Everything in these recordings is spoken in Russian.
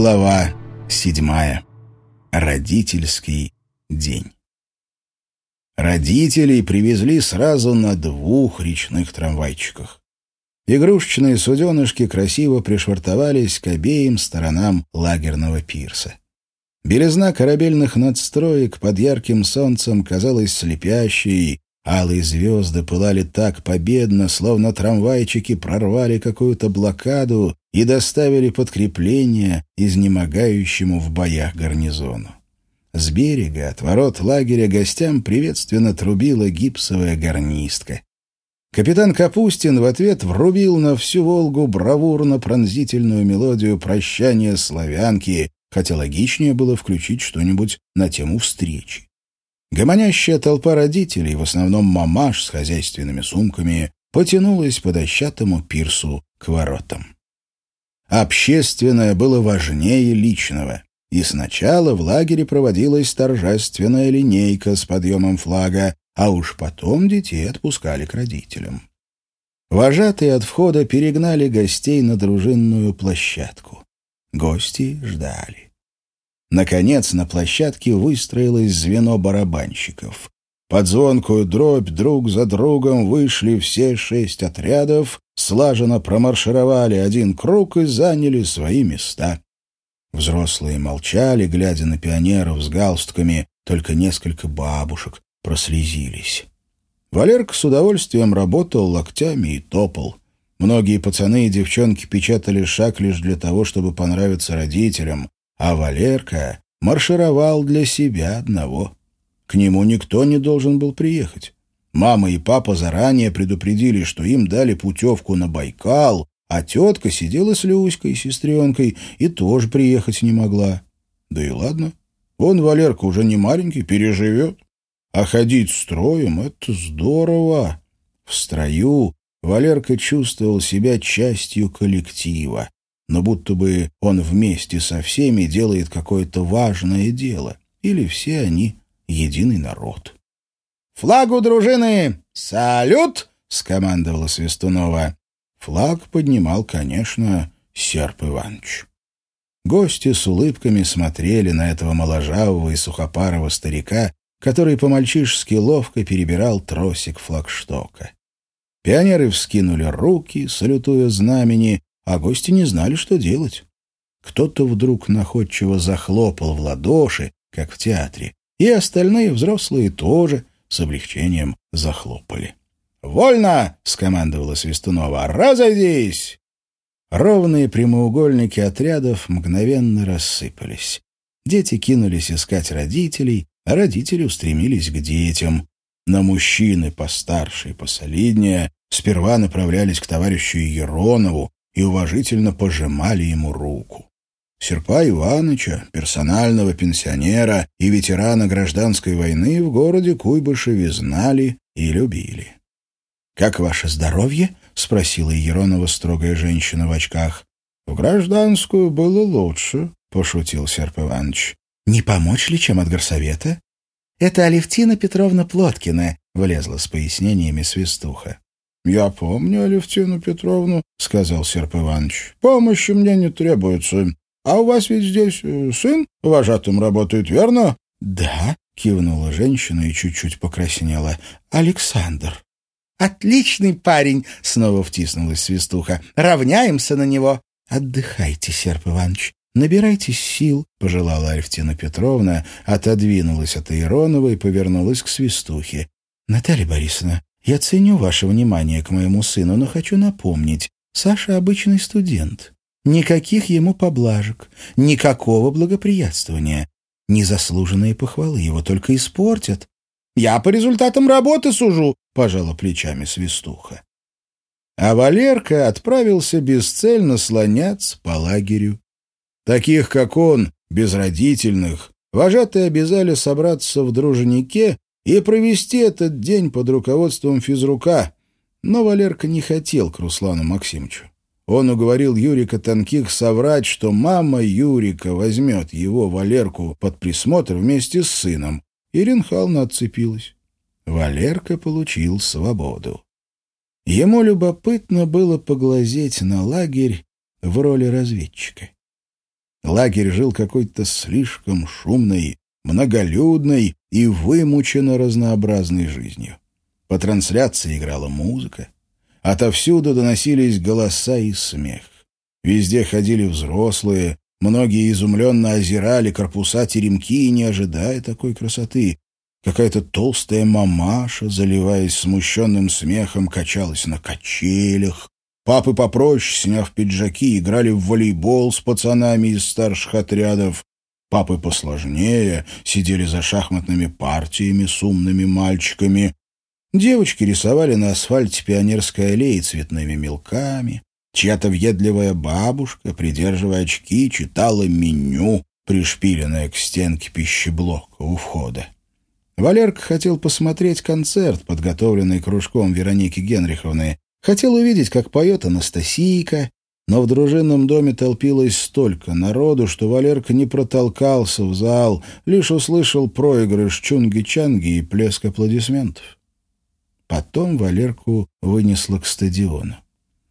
Глава седьмая. Родительский день. Родителей привезли сразу на двух речных трамвайчиках. Игрушечные суденышки красиво пришвартовались к обеим сторонам лагерного пирса. Белизна корабельных надстроек под ярким солнцем казалась слепящей, алые звезды пылали так победно, словно трамвайчики прорвали какую-то блокаду и доставили подкрепление изнемогающему в боях гарнизону. С берега, от ворот лагеря, гостям приветственно трубила гипсовая гарнистка. Капитан Капустин в ответ врубил на всю Волгу бравурно-пронзительную мелодию прощания славянки, хотя логичнее было включить что-нибудь на тему встречи. Гомонящая толпа родителей, в основном мамаш с хозяйственными сумками, потянулась по дощатому пирсу к воротам. Общественное было важнее личного, и сначала в лагере проводилась торжественная линейка с подъемом флага, а уж потом детей отпускали к родителям. Вожатые от входа перегнали гостей на дружинную площадку. Гости ждали. Наконец на площадке выстроилось звено барабанщиков. Под звонкую дробь друг за другом вышли все шесть отрядов, слаженно промаршировали один круг и заняли свои места. Взрослые молчали, глядя на пионеров с галстуками, только несколько бабушек прослезились. Валерка с удовольствием работал локтями и топал. Многие пацаны и девчонки печатали шаг лишь для того, чтобы понравиться родителям, а Валерка маршировал для себя одного. К нему никто не должен был приехать. Мама и папа заранее предупредили, что им дали путевку на Байкал, а тетка сидела с Люськой, сестренкой, и тоже приехать не могла. Да и ладно. Он, Валерка, уже не маленький, переживет. А ходить строем — это здорово. В строю Валерка чувствовал себя частью коллектива но будто бы он вместе со всеми делает какое-то важное дело, или все они единый народ. «Флагу дружины! Салют!» — скомандовала Свистунова. Флаг поднимал, конечно, Серп Иванович. Гости с улыбками смотрели на этого моложавого и сухопарого старика, который по-мальчишески ловко перебирал тросик флагштока. Пионеры вскинули руки, салютуя знамени, а гости не знали, что делать. Кто-то вдруг находчиво захлопал в ладоши, как в театре, и остальные взрослые тоже с облегчением захлопали. «Вольно!» — скомандовала Свистунова. «Разойдись!» Ровные прямоугольники отрядов мгновенно рассыпались. Дети кинулись искать родителей, а родители устремились к детям. На мужчины постарше и посолиднее сперва направлялись к товарищу Еронову, и уважительно пожимали ему руку. Серпа Иваныча, персонального пенсионера и ветерана гражданской войны в городе Куйбышеве знали и любили. «Как ваше здоровье?» — спросила Еронова строгая женщина в очках. «В гражданскую было лучше», — пошутил Серп Иванович. «Не помочь ли чем от горсовета?» «Это Алевтина Петровна Плоткина», — влезла с пояснениями свистуха. «Я помню Алевтину Петровну», — сказал Серп Иванович. «Помощи мне не требуется. А у вас ведь здесь э, сын вожатым работает, верно?» «Да», — кивнула женщина и чуть-чуть покраснела. «Александр». «Отличный парень!» — снова втиснулась свистуха. «Равняемся на него!» «Отдыхайте, Серп Иванович, набирайтесь сил», — пожелала Алевтина Петровна, отодвинулась от Иронова и повернулась к свистухе. «Наталья Борисовна, я ценю ваше внимание к моему сыну, но хочу напомнить, Саша обычный студент. Никаких ему поблажек, никакого благоприятствования. Незаслуженные похвалы его только испортят. «Я по результатам работы сужу», — пожала плечами свистуха. А Валерка отправился бесцельно слоняться по лагерю. Таких, как он, безродительных, вожатые обязали собраться в дружнике и провести этот день под руководством физрука. Но Валерка не хотел к Руслану Максимовичу. Он уговорил Юрика Танких соврать, что мама Юрика возьмет его, Валерку, под присмотр вместе с сыном. И Ренхална отцепилась. Валерка получил свободу. Ему любопытно было поглазеть на лагерь в роли разведчика. Лагерь жил какой-то слишком шумной, многолюдной и вымученно разнообразной жизнью. По трансляции играла музыка. Отовсюду доносились голоса и смех. Везде ходили взрослые, многие изумленно озирали корпуса теремки, не ожидая такой красоты. Какая-то толстая мамаша, заливаясь смущенным смехом, качалась на качелях. Папы попроще, сняв пиджаки, играли в волейбол с пацанами из старших отрядов. Папы посложнее сидели за шахматными партиями с умными мальчиками. Девочки рисовали на асфальте пионерской аллеи цветными мелками. Чья-то въедливая бабушка, придерживая очки, читала меню, пришпиленное к стенке пищеблока у входа. Валерка хотел посмотреть концерт, подготовленный кружком Вероники Генриховны. Хотел увидеть, как поет Анастасийка, но в дружинном доме толпилось столько народу, что Валерка не протолкался в зал, лишь услышал проигрыш чунги-чанги и плеск аплодисментов. Потом Валерку вынесло к стадиону.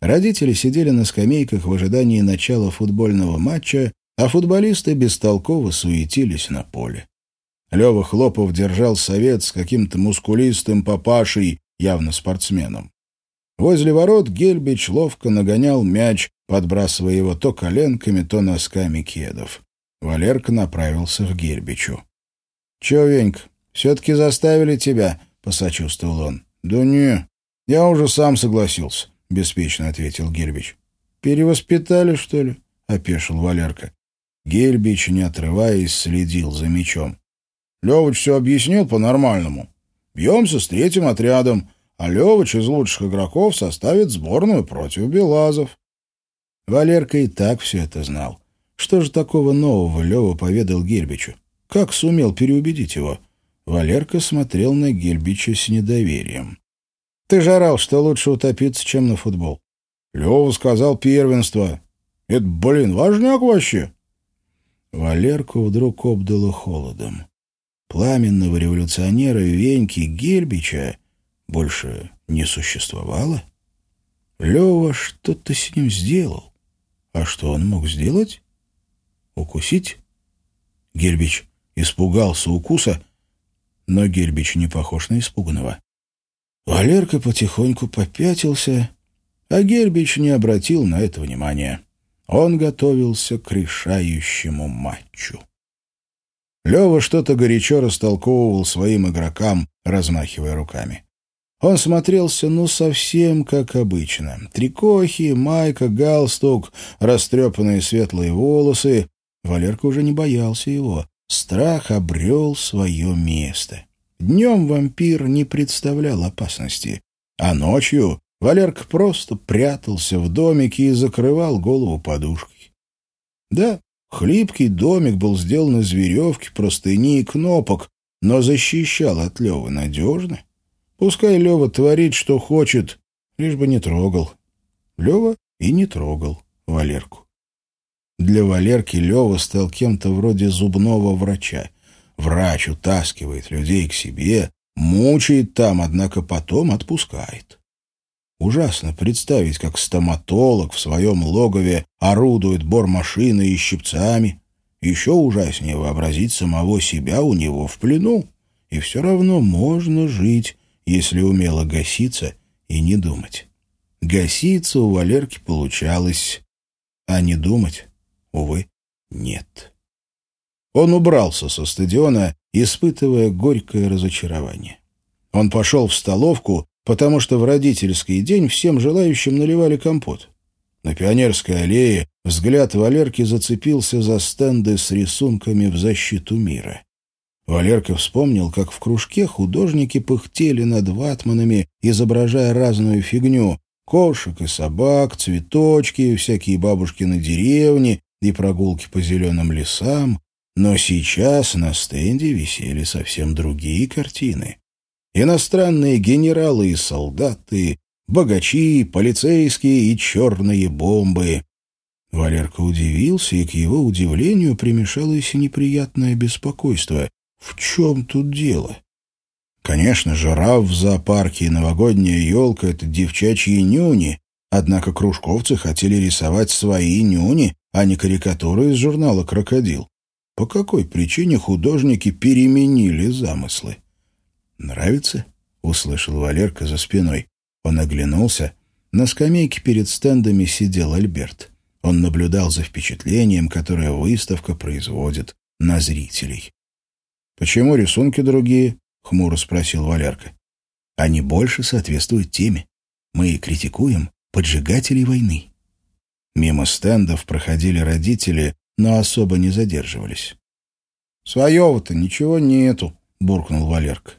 Родители сидели на скамейках в ожидании начала футбольного матча, а футболисты бестолково суетились на поле. Лева Хлопов держал совет с каким-то мускулистым папашей, явно спортсменом. Возле ворот Гельбич ловко нагонял мяч, подбрасывая его то коленками, то носками кедов. Валерка направился к Гельбичу. — Че, Венька, все-таки заставили тебя? — посочувствовал он. — Да не, я уже сам согласился, — беспечно ответил Гельбич. — Перевоспитали, что ли? — опешил Валерка. Гельбич, не отрываясь, следил за мячом. Левыч все объяснил по-нормальному. Бьемся с третьим отрядом, а Левыч из лучших игроков составит сборную против Белазов. Валерка и так все это знал. Что же такого нового Лева поведал Гельбичу? Как сумел переубедить его? Валерка смотрел на Гельбича с недоверием. «Ты же орал, что лучше утопиться, чем на футбол». «Лева сказал первенство. Это, блин, важняк вообще». Валерку вдруг обдало холодом пламенного революционера Веньки Гельбича больше не существовало? Лева что-то с ним сделал. А что он мог сделать? Укусить? Гельбич испугался укуса, но Гельбич не похож на испуганного. Валерка потихоньку попятился, а Гельбич не обратил на это внимания. Он готовился к решающему матчу. Лева что-то горячо растолковывал своим игрокам, размахивая руками. Он смотрелся, ну, совсем как обычно. Трикохи, майка, галстук, растрепанные светлые волосы. Валерка уже не боялся его. Страх обрел свое место. Днем вампир не представлял опасности, а ночью Валерка просто прятался в домике и закрывал голову подушкой. Да, Хлипкий домик был сделан из веревки, простыни и кнопок, но защищал от Левы надежно. Пускай Лева творит, что хочет, лишь бы не трогал. Лева и не трогал Валерку. Для Валерки Лева стал кем-то вроде зубного врача. Врач утаскивает людей к себе, мучает там, однако потом отпускает. Ужасно представить, как стоматолог в своем логове орудует бормашиной и щипцами. Еще ужаснее вообразить самого себя у него в плену. И все равно можно жить, если умело гаситься и не думать. Гаситься у Валерки получалось, а не думать, увы, нет. Он убрался со стадиона, испытывая горькое разочарование. Он пошел в столовку потому что в родительский день всем желающим наливали компот. На Пионерской аллее взгляд Валерки зацепился за стенды с рисунками в защиту мира. Валерка вспомнил, как в кружке художники пыхтели над ватманами, изображая разную фигню — кошек и собак, цветочки, всякие бабушкины деревни и прогулки по зеленым лесам. Но сейчас на стенде висели совсем другие картины иностранные генералы и солдаты, богачи, полицейские и черные бомбы. Валерка удивился, и к его удивлению примешалось неприятное беспокойство. В чем тут дело? Конечно, жираф в зоопарке и новогодняя елка — это девчачьи нюни, однако кружковцы хотели рисовать свои нюни, а не карикатура из журнала «Крокодил». По какой причине художники переменили замыслы? «Нравится?» — услышал Валерка за спиной. Он оглянулся. На скамейке перед стендами сидел Альберт. Он наблюдал за впечатлением, которое выставка производит на зрителей. «Почему рисунки другие?» — хмуро спросил Валерка. «Они больше соответствуют теме. Мы критикуем поджигателей войны». Мимо стендов проходили родители, но особо не задерживались. «Своего-то ничего нету», — буркнул Валерка.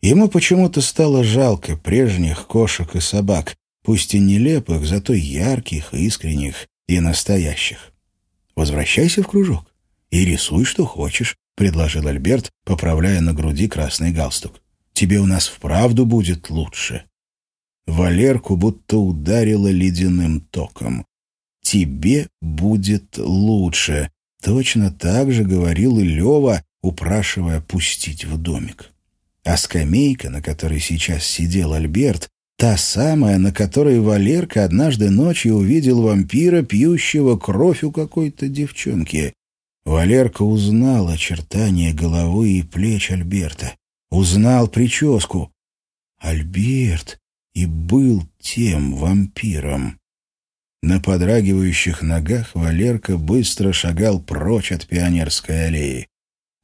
Ему почему-то стало жалко прежних кошек и собак, пусть и нелепых, зато ярких, искренних и настоящих. «Возвращайся в кружок и рисуй, что хочешь», — предложил Альберт, поправляя на груди красный галстук. «Тебе у нас вправду будет лучше». Валерку будто ударило ледяным током. «Тебе будет лучше», — точно так же говорил и Лева, упрашивая пустить в домик. А скамейка, на которой сейчас сидел Альберт, та самая, на которой Валерка однажды ночью увидел вампира, пьющего кровь у какой-то девчонки. Валерка узнал очертания головы и плеч Альберта. Узнал прическу. Альберт и был тем вампиром. На подрагивающих ногах Валерка быстро шагал прочь от Пионерской аллеи.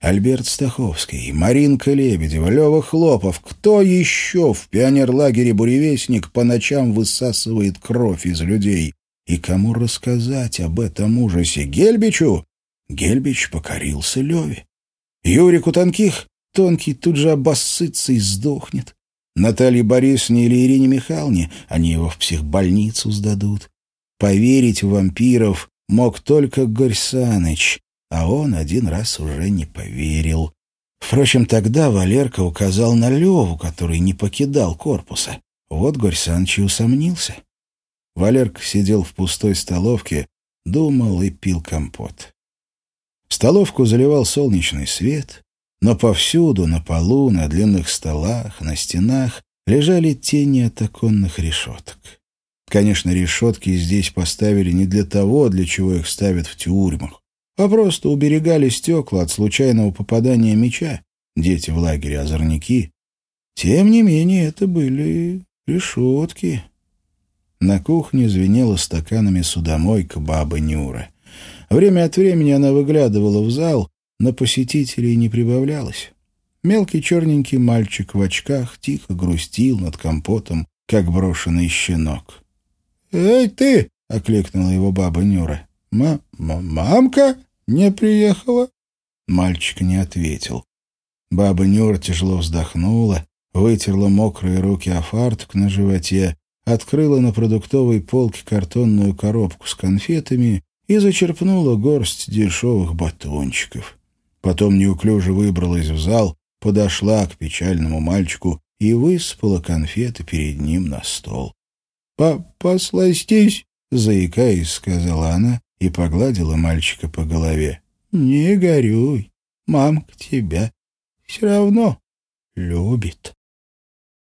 Альберт Стаховский, Маринка Лебедева, Лева Хлопов. Кто еще в пионерлагере «Буревестник» по ночам высасывает кровь из людей? И кому рассказать об этом ужасе? Гельбичу? Гельбич покорился Леве. Юрику Тонких? Тонкий тут же обоссытся и сдохнет. Наталье Борисовне или Ирине Михайловне они его в психбольницу сдадут. Поверить в вампиров мог только Горьсаныч, а он один раз уже не поверил. Впрочем, тогда Валерка указал на Леву, который не покидал корпуса. Вот Горь Саныч усомнился. Валерка сидел в пустой столовке, думал и пил компот. Столовку заливал солнечный свет, но повсюду, на полу, на длинных столах, на стенах, лежали тени от оконных решеток. Конечно, решетки здесь поставили не для того, для чего их ставят в тюрьмах а просто уберегали стекла от случайного попадания меча, дети в лагере озорники. Тем не менее, это были решетки. На кухне звенела стаканами судомойка бабы Нюра. Время от времени она выглядывала в зал, но посетителей не прибавлялось. Мелкий черненький мальчик в очках тихо грустил над компотом, как брошенный щенок. «Эй, ты!» — окликнула его баба Нюра. «Ма «Мамка?» «Не приехала?» Мальчик не ответил. Баба Нюра тяжело вздохнула, вытерла мокрые руки о фартук на животе, открыла на продуктовой полке картонную коробку с конфетами и зачерпнула горсть дешевых батончиков. Потом неуклюже выбралась в зал, подошла к печальному мальчику и высыпала конфеты перед ним на стол. «Посластись!» — заикаясь, сказала она и погладила мальчика по голове. «Не горюй, мамка тебя все равно любит».